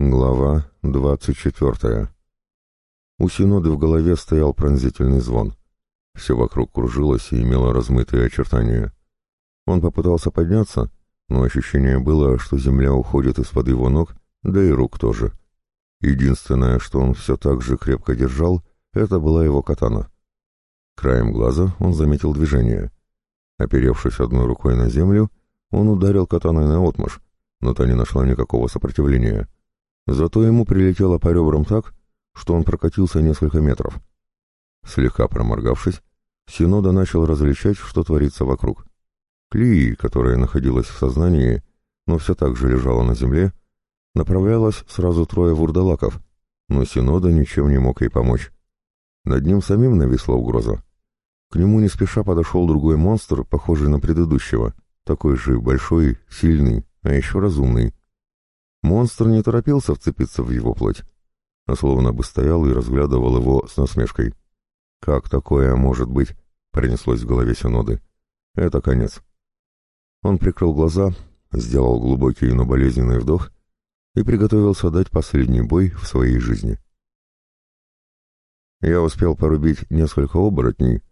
Глава двадцать четвертая. У Синоды в голове стоял пронзительный звон. Все вокруг кружилось и имело размытые очертания. Он попытался подняться, но ощущение было, что земля уходит из-под его ног, да и рук тоже. Единственное, что он все так же крепко держал, это была его катана. Краем глаза он заметил движение. Оперевшись одной рукой на землю, он ударил катаной наотмашь, но та не нашла никакого сопротивления. Зато ему прилетело по ребрам так, что он прокатился несколько метров. Слегка проморгавшись, Синода начал различать, что творится вокруг. Клии, которая находилась в сознании, но все так же лежала на земле, направлялось сразу трое вурдалаков, но Синода ничем не мог ей помочь. Над ним самим нависла угроза. К нему не спеша подошел другой монстр, похожий на предыдущего, такой же большой, сильный, а еще разумный. Монстр не торопился вцепиться в его плоть, а словно бы стоял и разглядывал его с насмешкой. «Как такое может быть?» — пронеслось в голове Синоды. «Это конец». Он прикрыл глаза, сделал глубокий, но болезненный вдох и приготовился дать последний бой в своей жизни. Я успел порубить несколько оборотней,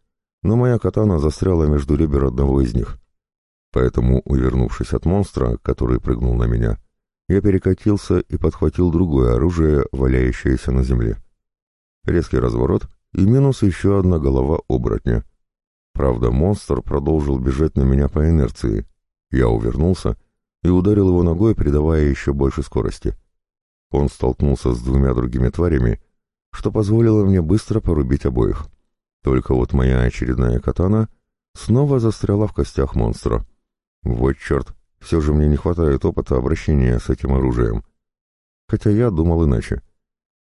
но моя катана застряла между ребер одного из них. Поэтому, увернувшись от монстра, который прыгнул на меня, я перекатился и подхватил другое оружие, валяющееся на земле. Резкий разворот и минус еще одна голова оборотня. Правда, монстр продолжил бежать на меня по инерции. Я увернулся и ударил его ногой, придавая еще больше скорости. Он столкнулся с двумя другими тварями, что позволило мне быстро порубить обоих. Только вот моя очередная катана снова застряла в костях монстра. Вот черт, все же мне не хватает опыта обращения с этим оружием. Хотя я думал иначе.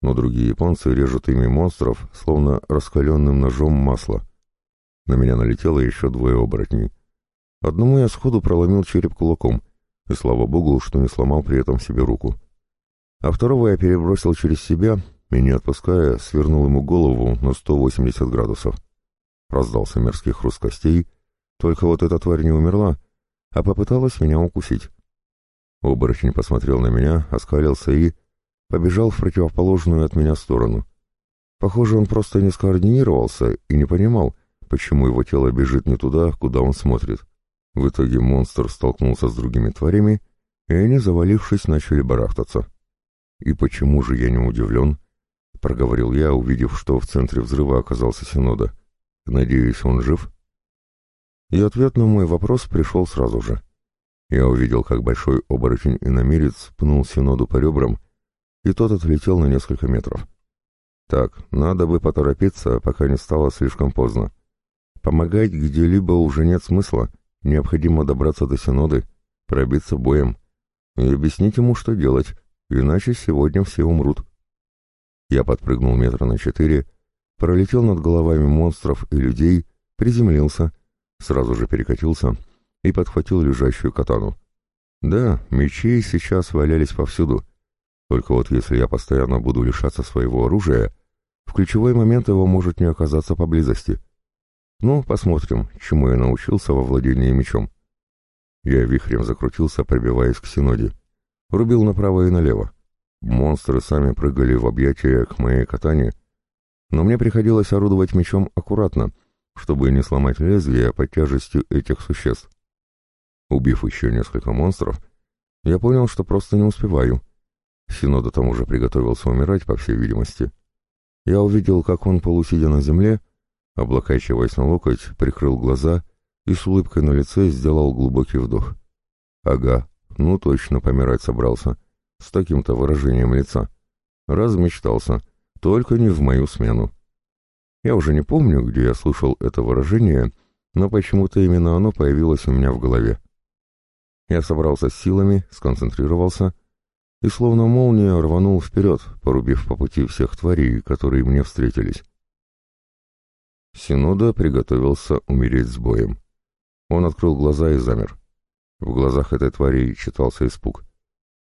Но другие японцы режут ими монстров, словно раскаленным ножом масло. На меня налетело еще двое оборотней. Одному я сходу проломил череп кулаком, и слава богу, что не сломал при этом себе руку. А второго я перебросил через себя и, не отпуская, свернул ему голову на 180 градусов. Раздался мерзкий хруст костей, только вот эта тварь не умерла, а попыталась меня укусить. Оборотень посмотрел на меня, оскалился и побежал в противоположную от меня сторону. Похоже, он просто не скоординировался и не понимал, почему его тело бежит не туда, куда он смотрит. В итоге монстр столкнулся с другими тварями, и они, завалившись, начали барахтаться. «И почему же я не удивлен?» — проговорил я, увидев, что в центре взрыва оказался Синода. «Надеюсь, он жив?» И ответ на мой вопрос пришел сразу же. Я увидел, как большой оборотень-иномерец пнул Синоду по ребрам, и тот отлетел на несколько метров. Так, надо бы поторопиться, пока не стало слишком поздно. Помогать где-либо уже нет смысла, необходимо добраться до Синоды, пробиться боем и объяснить ему, что делать, иначе сегодня все умрут. Я подпрыгнул метра на четыре, пролетел над головами монстров и людей, приземлился — сразу же перекатился и подхватил лежащую катану. Да, мечи сейчас валялись повсюду, только вот если я постоянно буду лишаться своего оружия, в ключевой момент его может не оказаться поблизости. Ну, посмотрим, чему я научился во владении мечом. Я вихрем закрутился, пробиваясь к Синоде. Рубил направо и налево. Монстры сами прыгали в объятия к моей катане, но мне приходилось орудовать мечом аккуратно, чтобы не сломать лезвие под тяжестью этих существ. Убив еще несколько монстров, я понял, что просто не успеваю. Синода там уже приготовился умирать, по всей видимости. Я увидел, как он, полусидя на земле, облокачиваясь на локоть, прикрыл глаза и с улыбкой на лице сделал глубокий вдох. Ага, ну точно помирать собрался, с таким-то выражением лица. Размечтался, только не в мою смену. Я уже не помню, где я слышал это выражение, но почему-то именно оно появилось у меня в голове. Я собрался с силами, сконцентрировался и словно молния рванул вперед, порубив по пути всех тварей, которые мне встретились. Синода приготовился умереть с боем. Он открыл глаза и замер. В глазах этой твари читался испуг.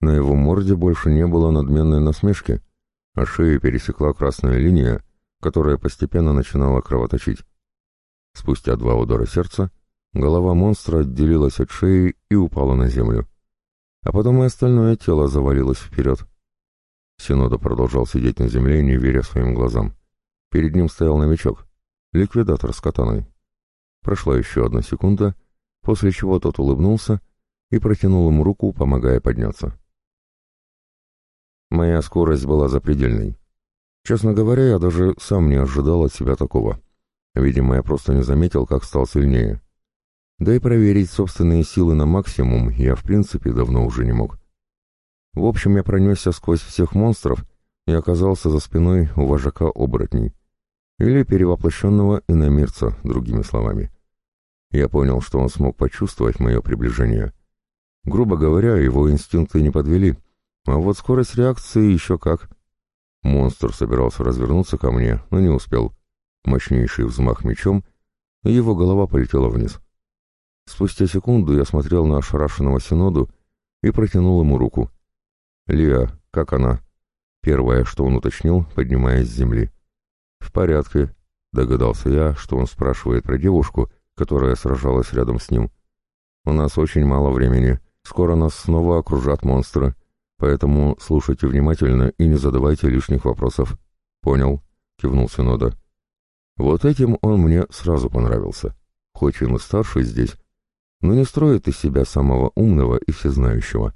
На его морде больше не было надменной насмешки, а шею пересекла красная линия, которая постепенно начинала кровоточить. Спустя два удара сердца голова монстра отделилась от шеи и упала на землю. А потом и остальное тело завалилось вперед. Синода продолжал сидеть на земле, не веря своим глазам. Перед ним стоял новичок, ликвидатор с катаной. Прошла еще одна секунда, после чего тот улыбнулся и протянул ему руку, помогая подняться. Моя скорость была запредельной. Честно говоря, я даже сам не ожидал от себя такого. Видимо, я просто не заметил, как стал сильнее. Да и проверить собственные силы на максимум я в принципе давно уже не мог. В общем, я пронесся сквозь всех монстров и оказался за спиной у вожака оборотней. Или перевоплощенного иномирца, другими словами. Я понял, что он смог почувствовать мое приближение. Грубо говоря, его инстинкты не подвели, а вот скорость реакции еще как. Монстр собирался развернуться ко мне, но не успел. Мощнейший взмах мечом, и его голова полетела вниз. Спустя секунду я смотрел на ошарашенного Синоду и протянул ему руку. «Лиа, как она?» Первое, что он уточнил, поднимаясь с земли. «В порядке», — догадался я, что он спрашивает про девушку, которая сражалась рядом с ним. «У нас очень мало времени. Скоро нас снова окружат монстры, поэтому слушайте внимательно и не задавайте лишних вопросов». «Понял», — кивнул Синода. Вот этим он мне сразу понравился. Хоть он и старший здесь, но не строит из себя самого умного и всезнающего.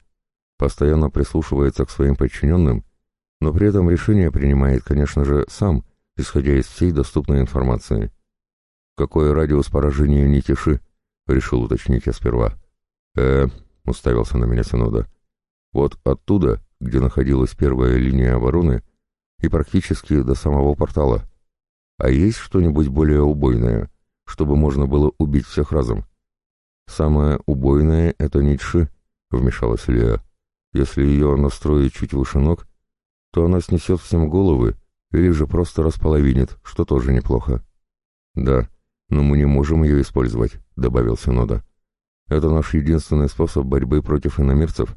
Постоянно прислушивается к своим подчиненным, но при этом решение принимает, конечно же, сам, исходя из всей доступной информации. «Какой радиус поражения не тиши?» — решил уточнить я сперва. э уставился на меня Синода. «Вот оттуда, где находилась первая линия обороны, и практически до самого портала. А есть что-нибудь более убойное, чтобы можно было убить всех разом?» «Самое убойное — это Ницше», — вмешалась Леа. «Если ее настроить чуть выше ног, то она снесет всем головы или же просто располовинит, что тоже неплохо». «Да, но мы не можем ее использовать», — добавил Синода. «Это наш единственный способ борьбы против иномирцев,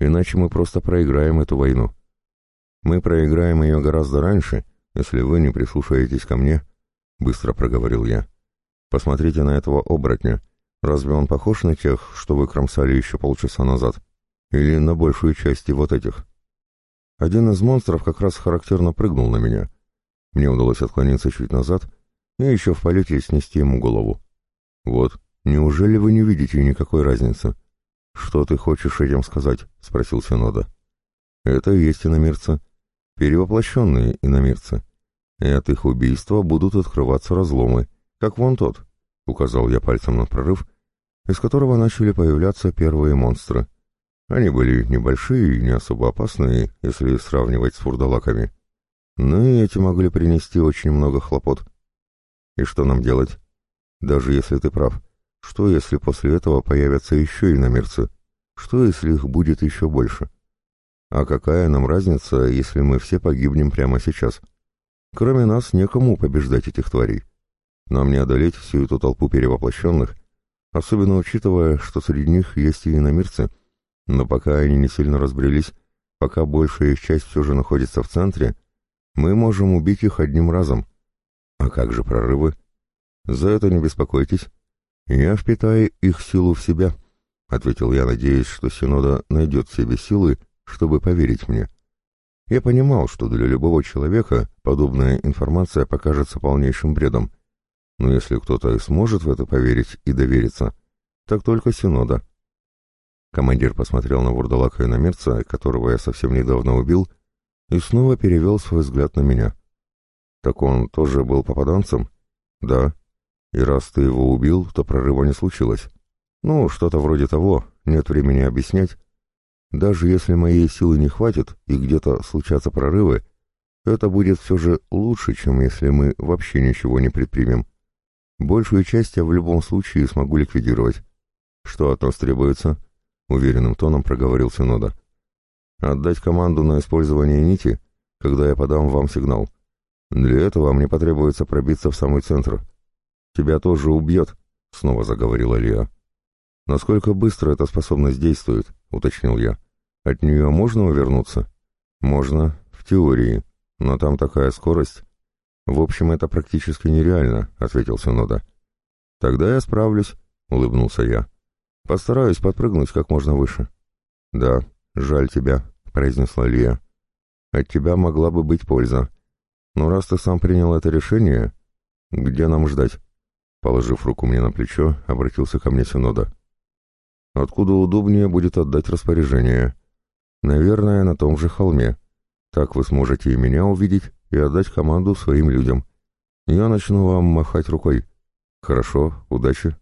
иначе мы просто проиграем эту войну. Мы проиграем ее гораздо раньше, если вы не прислушаетесь ко мне», — быстро проговорил я. «Посмотрите на этого оборотня». Разве он похож на тех, что вы кромсали еще полчаса назад? Или на большую часть вот этих? Один из монстров как раз характерно прыгнул на меня. Мне удалось отклониться чуть назад и еще в полете снести ему голову. Вот, неужели вы не видите никакой разницы? Что ты хочешь этим сказать? — спросил Синода. Это и есть иномирцы. Перевоплощенные иномирцы. И от их убийства будут открываться разломы, как вон тот, — указал я пальцем на прорыв, из которого начали появляться первые монстры. Они были небольшие и не особо опасные, если сравнивать с фурдалаками. Но и эти могли принести очень много хлопот. И что нам делать? Даже если ты прав, что если после этого появятся еще иномерцы? Что если их будет еще больше? А какая нам разница, если мы все погибнем прямо сейчас? Кроме нас некому побеждать этих тварей. Нам не одолеть всю эту толпу перевоплощенных, особенно учитывая, что среди них есть и иномирцы, но пока они не сильно разбрелись, пока большая их часть все же находится в центре, мы можем убить их одним разом. А как же прорывы? За это не беспокойтесь. Я впитаю их силу в себя, — ответил я, надеясь, что Синода найдет в себе силы, чтобы поверить мне. Я понимал, что для любого человека подобная информация покажется полнейшим бредом, но если кто-то и сможет в это поверить и довериться, так только Синода. Командир посмотрел на вурдалака иномерца, которого я совсем недавно убил, и снова перевел свой взгляд на меня. «Так он тоже был попаданцем?» «Да. И раз ты его убил, то прорыва не случилось. Ну, что-то вроде того, нет времени объяснять. Даже если моей силы не хватит и где-то случатся прорывы, это будет все же лучше, чем если мы вообще ничего не предпримем. Большую часть я в любом случае смогу ликвидировать. Что от нас требуется? Уверенным тоном проговорил Синода. Отдать команду на использование нити, когда я подам вам сигнал. Для этого мне потребуется пробиться в самый центр. Тебя тоже убьет, снова заговорила Лия. Насколько быстро эта способность действует, уточнил я. От нее можно увернуться? Можно, в теории, но там такая скорость. «В общем, это практически нереально», — ответил Синода. «Тогда я справлюсь», — улыбнулся я. «Постараюсь подпрыгнуть как можно выше». «Да, жаль тебя», — произнесла Лия. От тебя могла бы быть польза. Но раз ты сам принял это решение, где нам ждать?» Положив руку мне на плечо, обратился ко мне Синода. «Откуда удобнее будет отдать распоряжение? Наверное, на том же холме. Так вы сможете и меня увидеть, и отдать команду своим людям. Я начну вам махать рукой. Хорошо, удачи.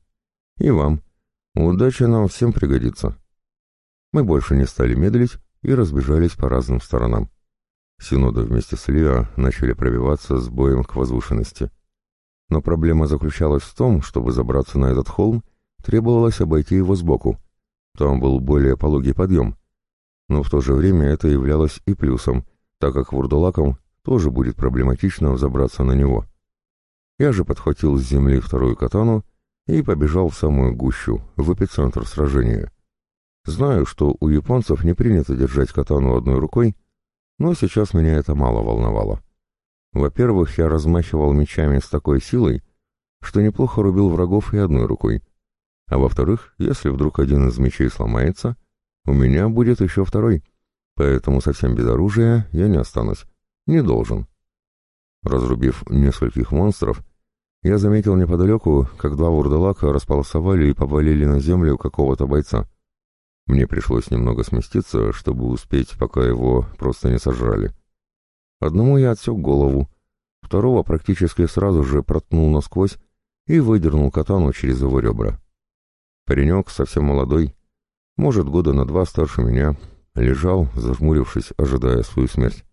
И вам. Удача нам всем пригодится». Мы больше не стали медлить и разбежались по разным сторонам. Синода вместе с Лиа начали пробиваться с боем к возвышенности. Но проблема заключалась в том, чтобы забраться на этот холм, требовалось обойти его сбоку. Там был более пологий подъем. Но в то же время это являлось и плюсом, так как вурдалакам тоже будет проблематично взобраться на него. Я же подхватил с земли вторую катану и побежал в самую гущу, в эпицентр сражения. Знаю, что у японцев не принято держать катану одной рукой, но сейчас меня это мало волновало. Во-первых, я размахивал мечами с такой силой, что неплохо рубил врагов и одной рукой. А во-вторых, если вдруг один из мечей сломается, у меня будет еще второй, поэтому совсем без оружия я не останусь. Не должен. Разрубив нескольких монстров, я заметил неподалеку, как два вурдалака располосовали и повалили на землю какого-то бойца. Мне пришлось немного сместиться, чтобы успеть, пока его просто не сожрали. Одному я отсек голову, второго практически сразу же проткнул насквозь и выдернул катану через его ребра. Паренек, совсем молодой, может, года на два старше меня, лежал, зажмурившись, ожидая свою смерть.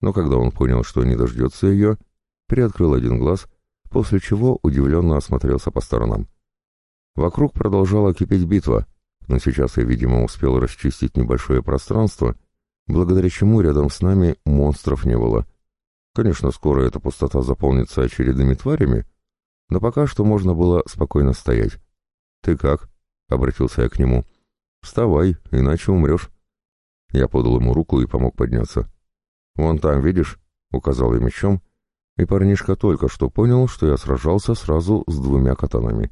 Но когда он понял, что не дождется ее, приоткрыл один глаз, после чего удивленно осмотрелся по сторонам. Вокруг продолжала кипеть битва — но сейчас я, видимо, успел расчистить небольшое пространство, благодаря чему рядом с нами монстров не было. Конечно, скоро эта пустота заполнится очередными тварями, но пока что можно было спокойно стоять. «Ты как?» — обратился я к нему. «Вставай, иначе умрешь». Я подал ему руку и помог подняться. «Вон там, видишь?» — указал я мечом, и парнишка только что понял, что я сражался сразу с двумя катанами.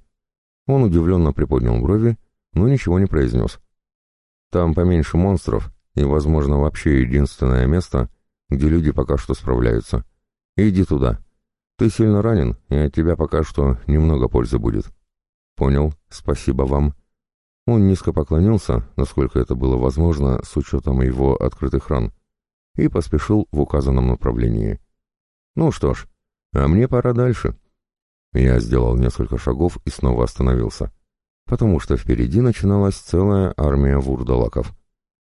Он удивленно приподнял брови но ничего не произнес. Там поменьше монстров и, возможно, вообще единственное место, где люди пока что справляются. Иди туда. Ты сильно ранен, и от тебя пока что немного пользы будет. Понял, спасибо вам. Он низко поклонился, насколько это было возможно с учетом его открытых ран, и поспешил в указанном направлении. Ну что ж, а мне пора дальше. Я сделал несколько шагов и снова остановился потому что впереди начиналась целая армия вурдалаков.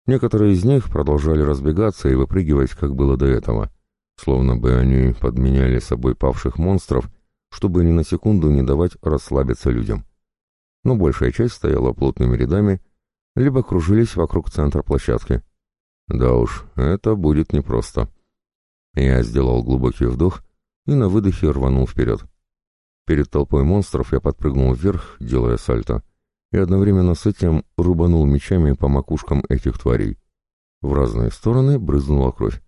Некоторые из них продолжали разбегаться и выпрыгивать, как было до этого, словно бы они подменяли собой павших монстров, чтобы ни на секунду не давать расслабиться людям. Но большая часть стояла плотными рядами, либо кружились вокруг центра площадки. Да уж, это будет непросто. Я сделал глубокий вдох и на выдохе рванул вперед. Перед толпой монстров я подпрыгнул вверх, делая сальто, и одновременно с этим рубанул мечами по макушкам этих тварей. В разные стороны брызнула кровь.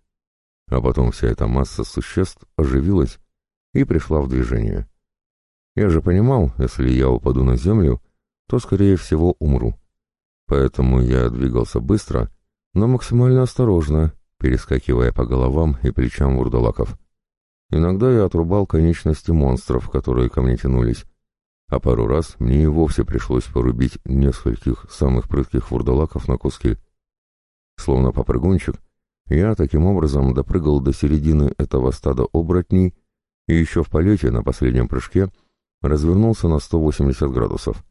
А потом вся эта масса существ оживилась и пришла в движение. Я же понимал, если я упаду на землю, то, скорее всего, умру. Поэтому я двигался быстро, но максимально осторожно, перескакивая по головам и плечам вурдалаков. Иногда я отрубал конечности монстров, которые ко мне тянулись, а пару раз мне и вовсе пришлось порубить нескольких самых прытких вурдалаков на куски. Словно попрыгунчик, я таким образом допрыгал до середины этого стада оборотней и еще в полете на последнем прыжке развернулся на 180 градусов.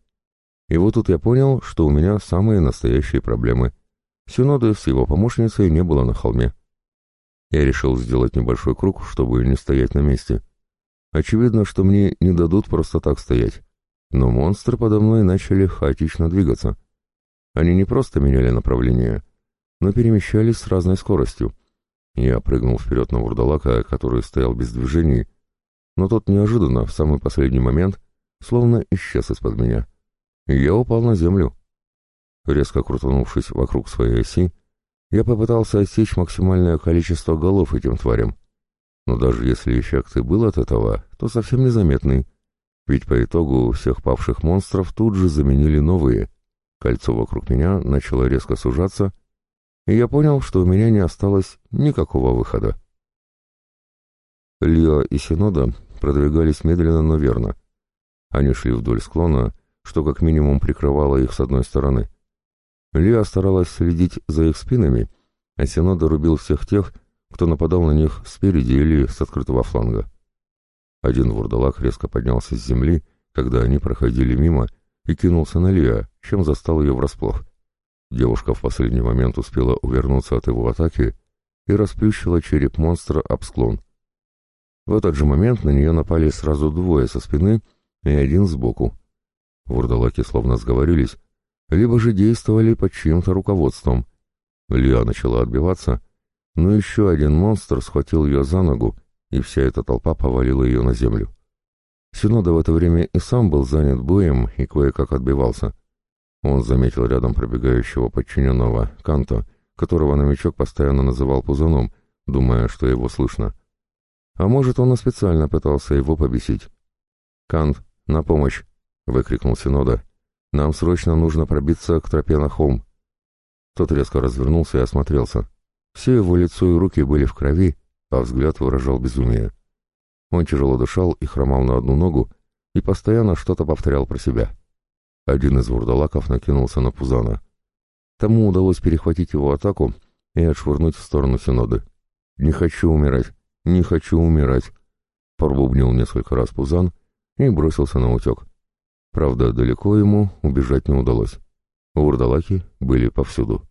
И вот тут я понял, что у меня самые настоящие проблемы. Синоды с его помощницей не было на холме. Я решил сделать небольшой круг, чтобы не стоять на месте. Очевидно, что мне не дадут просто так стоять. Но монстры подо мной начали хаотично двигаться. Они не просто меняли направление, но перемещались с разной скоростью. Я прыгнул вперед на вурдалака, который стоял без движений, но тот неожиданно, в самый последний момент, словно исчез из-под меня. я упал на землю. Резко крутанувшись вокруг своей оси, я попытался отсечь максимальное количество голов этим тварям. Но даже если эффект и был от этого, то совсем незаметный. Ведь по итогу всех павших монстров тут же заменили новые. Кольцо вокруг меня начало резко сужаться, и я понял, что у меня не осталось никакого выхода. Лио и Синода продвигались медленно, но верно. Они шли вдоль склона, что как минимум прикрывало их с одной стороны. Лиа старалась следить за их спинами, а Синода рубил всех тех, кто нападал на них спереди или с открытого фланга. Один вурдалак резко поднялся с земли, когда они проходили мимо, и кинулся на Лиа, чем застал ее врасплох. Девушка в последний момент успела увернуться от его атаки и расплющила череп монстра об склон. В этот же момент на нее напали сразу двое со спины и один сбоку. Вурдалаки словно сговорились, либо же действовали под чьим-то руководством. Лиа начала отбиваться, но еще один монстр схватил ее за ногу, и вся эта толпа повалила ее на землю. Синода в это время и сам был занят боем и кое-как отбивался. Он заметил рядом пробегающего подчиненного Канта, которого новичок постоянно называл пузаном, думая, что его слышно. А может, он и специально пытался его побесить. «Кант, на помощь!» — выкрикнул Синода. «Нам срочно нужно пробиться к тропе на холм». Тот резко развернулся и осмотрелся. Все его лицо и руки были в крови, а взгляд выражал безумие. Он тяжело дышал и хромал на одну ногу и постоянно что-то повторял про себя. Один из вурдалаков накинулся на Пузана. Тому удалось перехватить его атаку и отшвырнуть в сторону Синоды. «Не хочу умирать! Не хочу умирать!» Пробубнил несколько раз Пузан и бросился на утек. Правда, далеко ему убежать не удалось. Вурдалаки были повсюду.